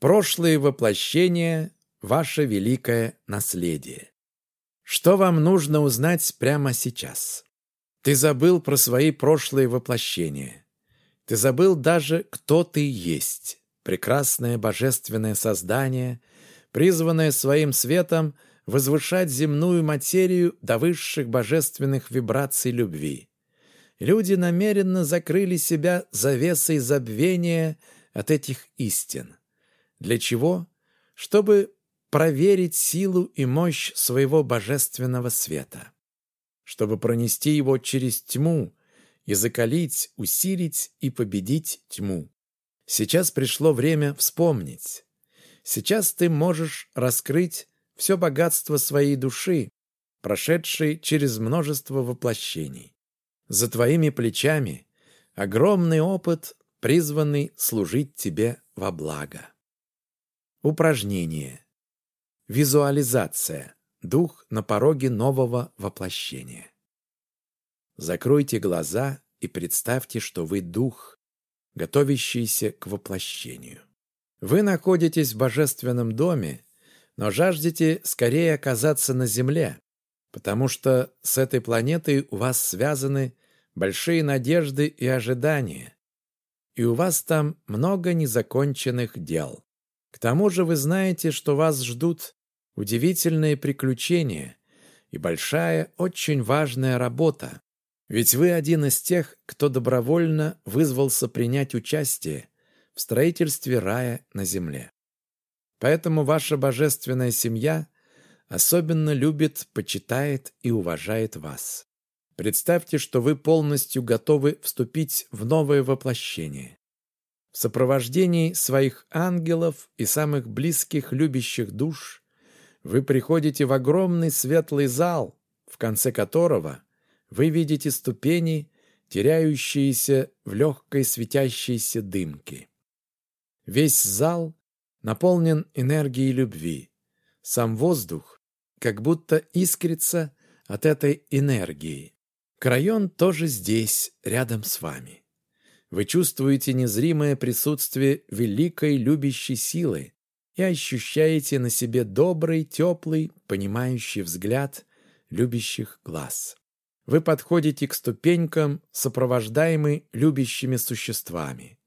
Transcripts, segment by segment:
Прошлые воплощения – ваше великое наследие. Что вам нужно узнать прямо сейчас? Ты забыл про свои прошлые воплощения. Ты забыл даже, кто ты есть. Прекрасное божественное создание, призванное своим светом возвышать земную материю до высших божественных вибраций любви. Люди намеренно закрыли себя завесой забвения от этих истин. Для чего? Чтобы проверить силу и мощь своего божественного света. Чтобы пронести его через тьму и закалить, усилить и победить тьму. Сейчас пришло время вспомнить. Сейчас ты можешь раскрыть все богатство своей души, прошедшей через множество воплощений. За твоими плечами огромный опыт, призванный служить тебе во благо. Упражнение. Визуализация. Дух на пороге нового воплощения. Закройте глаза и представьте, что вы дух, готовящийся к воплощению. Вы находитесь в божественном доме, но жаждете скорее оказаться на земле, потому что с этой планетой у вас связаны большие надежды и ожидания, и у вас там много незаконченных дел. К тому же вы знаете, что вас ждут удивительные приключения и большая, очень важная работа. Ведь вы один из тех, кто добровольно вызвался принять участие в строительстве рая на земле. Поэтому ваша божественная семья особенно любит, почитает и уважает вас. Представьте, что вы полностью готовы вступить в новое воплощение в сопровождении своих ангелов и самых близких любящих душ вы приходите в огромный светлый зал, в конце которого вы видите ступени, теряющиеся в легкой светящейся дымке. Весь зал наполнен энергией любви. Сам воздух как будто искрится от этой энергии. Крайон тоже здесь, рядом с вами. Вы чувствуете незримое присутствие великой любящей силы и ощущаете на себе добрый, теплый, понимающий взгляд любящих глаз. Вы подходите к ступенькам, сопровождаемый любящими существами.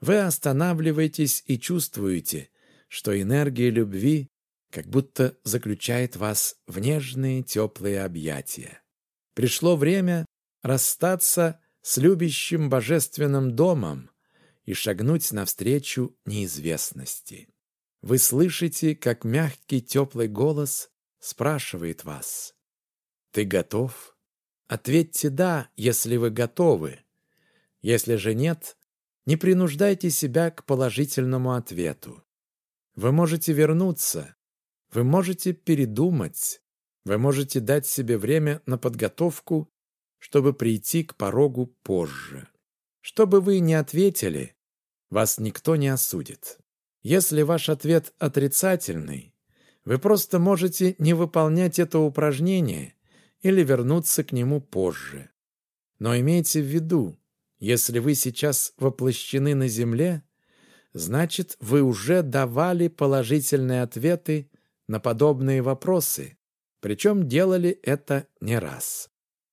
Вы останавливаетесь и чувствуете, что энергия любви как будто заключает вас в нежные теплые объятия. Пришло время расстаться с любящим божественным домом и шагнуть навстречу неизвестности. Вы слышите, как мягкий теплый голос спрашивает вас. «Ты готов?» Ответьте «да», если вы готовы. Если же нет, не принуждайте себя к положительному ответу. Вы можете вернуться, вы можете передумать, вы можете дать себе время на подготовку чтобы прийти к порогу позже. Что бы вы ни ответили, вас никто не осудит. Если ваш ответ отрицательный, вы просто можете не выполнять это упражнение или вернуться к нему позже. Но имейте в виду, если вы сейчас воплощены на Земле, значит, вы уже давали положительные ответы на подобные вопросы, причем делали это не раз.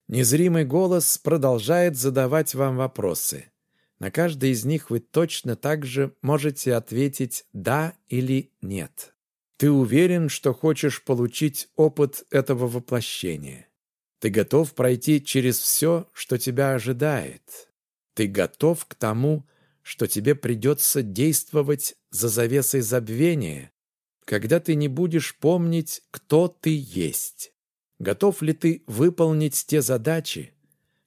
Незримый голос продолжает задавать вам вопросы. На каждый из них вы точно так же можете ответить «да» или «нет». Ты уверен, что хочешь получить опыт этого воплощения. Ты готов пройти через все, что тебя ожидает. Ты готов к тому, что тебе придется действовать за завесой забвения, когда ты не будешь помнить, кто ты есть. Готов ли ты выполнить те задачи,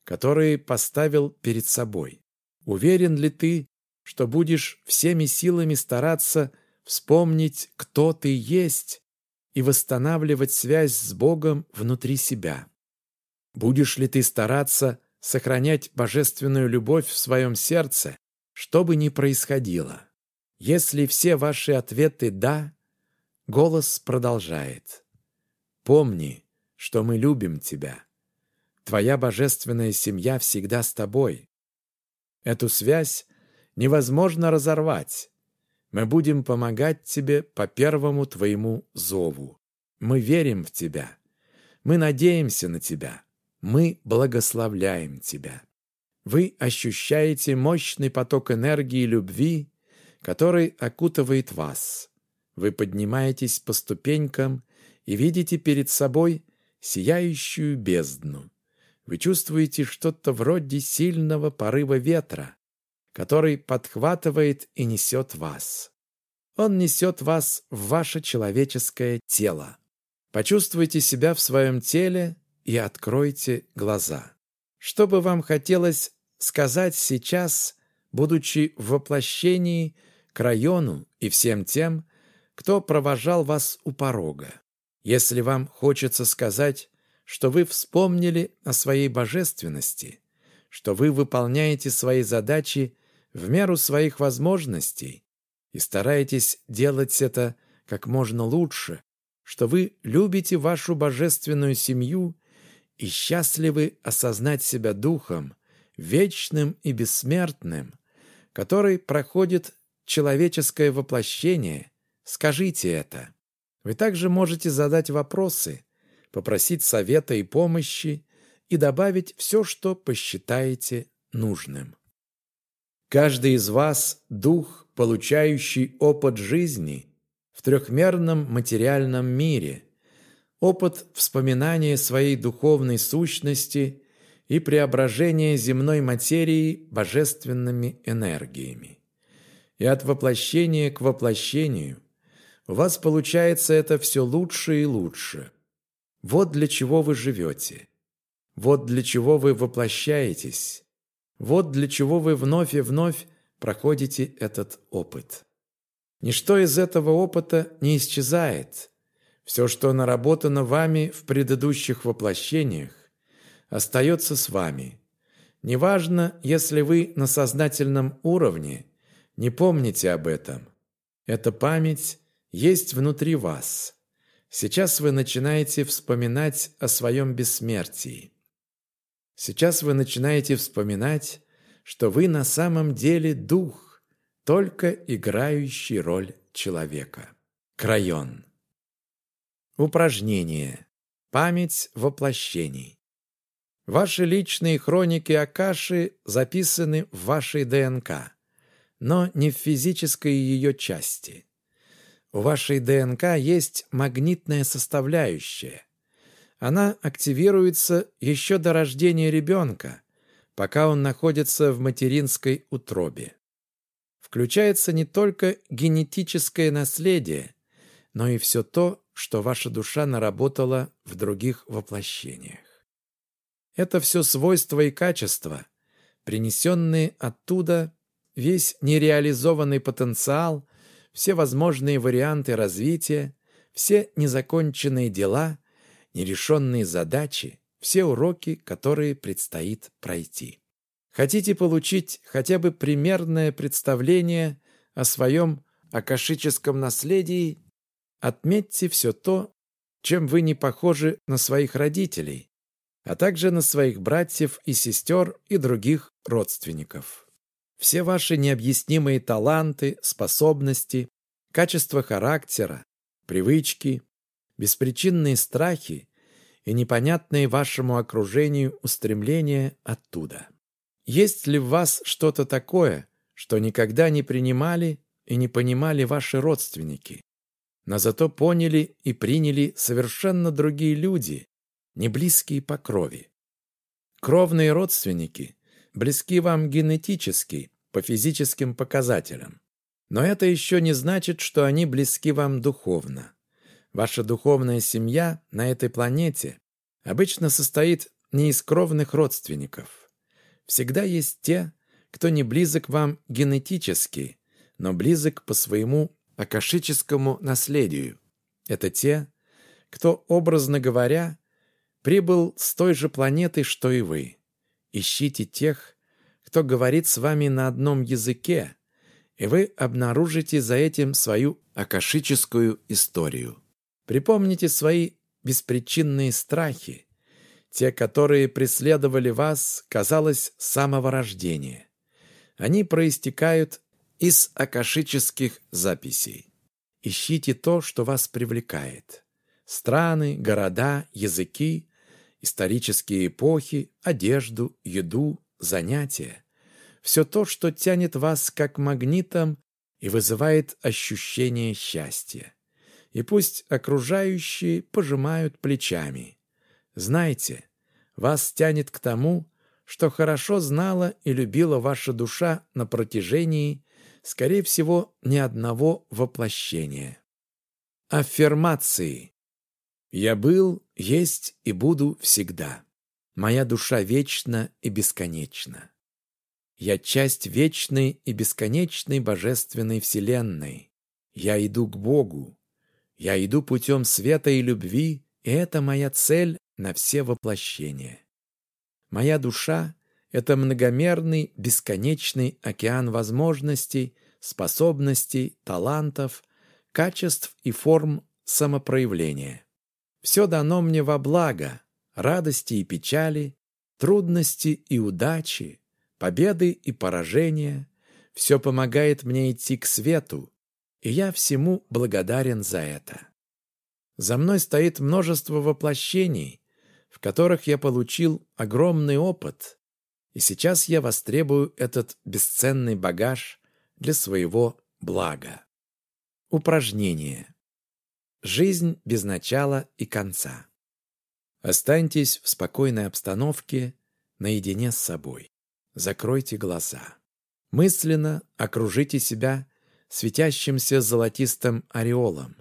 которые поставил перед собой? Уверен ли ты, что будешь всеми силами стараться вспомнить, кто ты есть, и восстанавливать связь с Богом внутри себя? Будешь ли ты стараться сохранять божественную любовь в своем сердце, что бы ни происходило? Если все ваши ответы «да», голос продолжает. Помни, что мы любим тебя. Твоя божественная семья всегда с тобой. Эту связь невозможно разорвать. Мы будем помогать тебе по первому твоему зову. Мы верим в тебя. Мы надеемся на тебя. Мы благословляем тебя. Вы ощущаете мощный поток энергии любви, который окутывает вас. Вы поднимаетесь по ступенькам и видите перед собой сияющую бездну. Вы чувствуете что-то вроде сильного порыва ветра, который подхватывает и несет вас. Он несет вас в ваше человеческое тело. Почувствуйте себя в своем теле и откройте глаза. Что бы вам хотелось сказать сейчас, будучи в воплощении к району и всем тем, кто провожал вас у порога? Если вам хочется сказать, что вы вспомнили о своей божественности, что вы выполняете свои задачи в меру своих возможностей и стараетесь делать это как можно лучше, что вы любите вашу божественную семью и счастливы осознать себя духом, вечным и бессмертным, который проходит человеческое воплощение, скажите это. Вы также можете задать вопросы, попросить совета и помощи и добавить все, что посчитаете нужным. Каждый из вас – дух, получающий опыт жизни в трехмерном материальном мире, опыт вспоминания своей духовной сущности и преображения земной материи божественными энергиями. И от воплощения к воплощению у вас получается это все лучше и лучше. Вот для чего вы живете. Вот для чего вы воплощаетесь. Вот для чего вы вновь и вновь проходите этот опыт. Ничто из этого опыта не исчезает. Все, что наработано вами в предыдущих воплощениях, остается с вами. Неважно, если вы на сознательном уровне не помните об этом. Эта память есть внутри вас. Сейчас вы начинаете вспоминать о своем бессмертии. Сейчас вы начинаете вспоминать, что вы на самом деле дух, только играющий роль человека. Крайон. Упражнение. Память воплощений. Ваши личные хроники Акаши записаны в вашей ДНК, но не в физической ее части. У вашей ДНК есть магнитная составляющая. Она активируется еще до рождения ребенка, пока он находится в материнской утробе. Включается не только генетическое наследие, но и все то, что ваша душа наработала в других воплощениях. Это все свойства и качества, принесенные оттуда, весь нереализованный потенциал, все возможные варианты развития, все незаконченные дела, нерешенные задачи, все уроки, которые предстоит пройти. Хотите получить хотя бы примерное представление о своем акашическом наследии, отметьте все то, чем вы не похожи на своих родителей, а также на своих братьев и сестер и других родственников. Все ваши необъяснимые таланты, способности, качества характера, привычки, беспричинные страхи и непонятные вашему окружению устремления оттуда. Есть ли в вас что-то такое, что никогда не принимали и не понимали ваши родственники, но зато поняли и приняли совершенно другие люди, не близкие по крови? Кровные родственники близки вам генетически, по физическим показателям. Но это еще не значит, что они близки вам духовно. Ваша духовная семья на этой планете обычно состоит не из кровных родственников. Всегда есть те, кто не близок вам генетически, но близок по своему акашическому наследию. Это те, кто, образно говоря, прибыл с той же планеты, что и вы. Ищите тех, кто говорит с вами на одном языке, и вы обнаружите за этим свою акашическую историю. Припомните свои беспричинные страхи, те, которые преследовали вас, казалось, с самого рождения. Они проистекают Из акашических записей. Ищите то, что вас привлекает. Страны, города, языки, исторические эпохи, одежду, еду, занятия. Все то, что тянет вас как магнитом и вызывает ощущение счастья. И пусть окружающие пожимают плечами. Знайте, вас тянет к тому, что хорошо знала и любила ваша душа на протяжении, скорее всего, ни одного воплощения. Аффирмации. Я был, есть и буду всегда. Моя душа вечна и бесконечна. Я часть вечной и бесконечной божественной вселенной. Я иду к Богу. Я иду путем света и любви, и это моя цель на все воплощения. Моя душа — это многомерный, бесконечный океан возможностей, способностей, талантов, качеств и форм самопроявления. Все дано мне во благо, радости и печали, трудности и удачи, победы и поражения. Все помогает мне идти к свету, и я всему благодарен за это. За мной стоит множество воплощений, в которых я получил огромный опыт, и сейчас я востребую этот бесценный багаж для своего блага. Упражнение. Жизнь без начала и конца. Останьтесь в спокойной обстановке, наедине с собой. Закройте глаза. Мысленно окружите себя светящимся золотистым ореолом.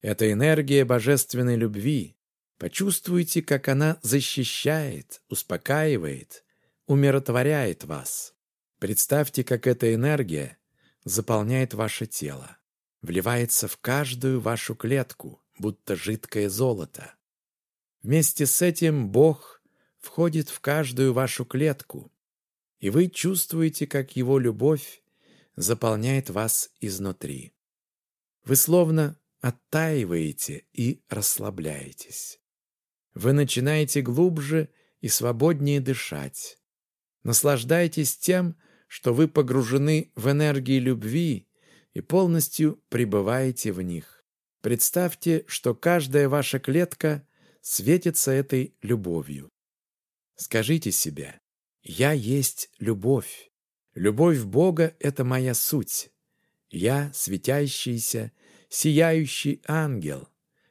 Это энергия божественной любви. Почувствуйте, как она защищает, успокаивает, умиротворяет вас. Представьте, как эта энергия заполняет ваше тело вливается в каждую вашу клетку, будто жидкое золото. Вместе с этим Бог входит в каждую вашу клетку, и вы чувствуете, как Его любовь заполняет вас изнутри. Вы словно оттаиваете и расслабляетесь. Вы начинаете глубже и свободнее дышать. Наслаждайтесь тем, что вы погружены в энергии любви и полностью пребываете в них. Представьте, что каждая ваша клетка светится этой любовью. Скажите себе, «Я есть любовь. Любовь Бога — это моя суть. Я светящийся, сияющий ангел.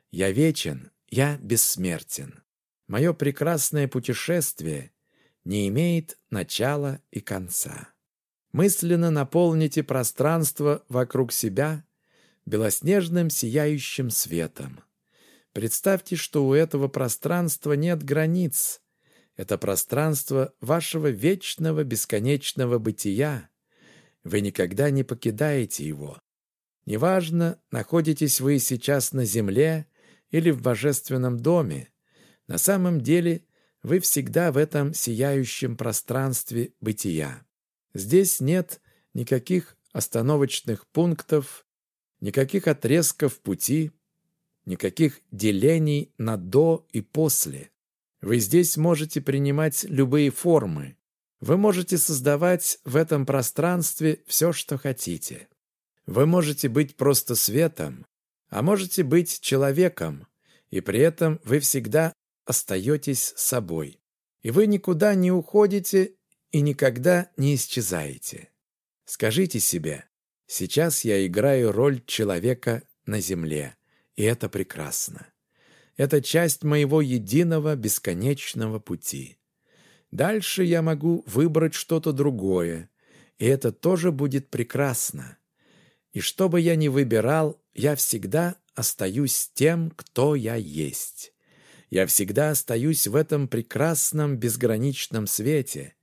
Я вечен, я бессмертен. Мое прекрасное путешествие не имеет начала и конца. Мысленно наполните пространство вокруг себя белоснежным сияющим светом. Представьте, что у этого пространства нет границ. Это пространство вашего вечного бесконечного бытия. Вы никогда не покидаете его. Неважно, находитесь вы сейчас на земле или в божественном доме, на самом деле вы всегда в этом сияющем пространстве бытия. Здесь нет никаких остановочных пунктов, никаких отрезков пути, никаких делений на «до» и «после». Вы здесь можете принимать любые формы. Вы можете создавать в этом пространстве все, что хотите. Вы можете быть просто светом, а можете быть человеком, и при этом вы всегда остаетесь собой. И вы никуда не уходите и никогда не исчезаете. Скажите себе, сейчас я играю роль человека на земле, и это прекрасно. Это часть моего единого бесконечного пути. Дальше я могу выбрать что-то другое, и это тоже будет прекрасно. И что бы я ни выбирал, я всегда остаюсь тем, кто я есть. Я всегда остаюсь в этом прекрасном безграничном свете,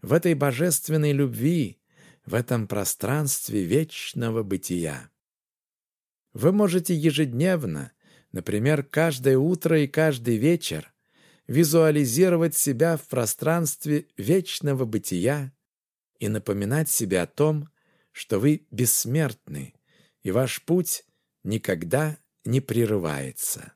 в этой божественной любви, в этом пространстве вечного бытия. Вы можете ежедневно, например, каждое утро и каждый вечер, визуализировать себя в пространстве вечного бытия и напоминать себе о том, что вы бессмертны, и ваш путь никогда не прерывается.